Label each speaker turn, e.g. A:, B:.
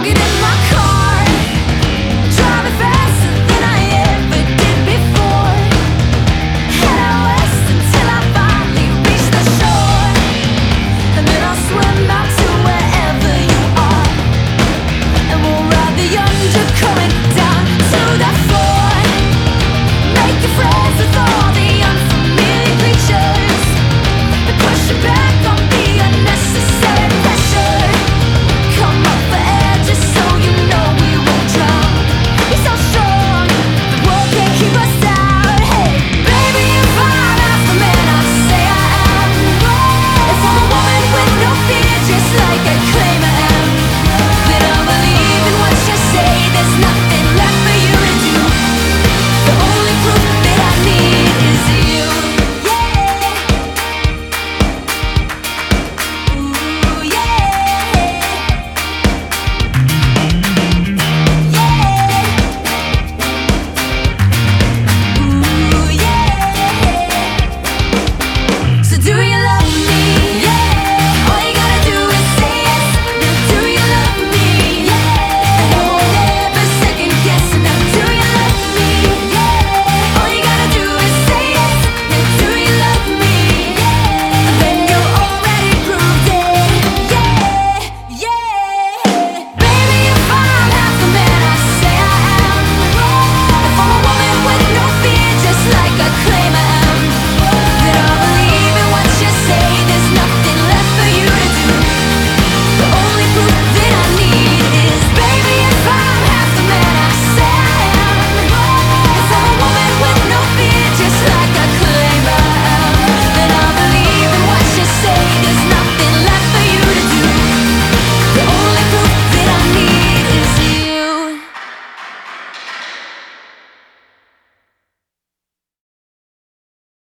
A: げてまく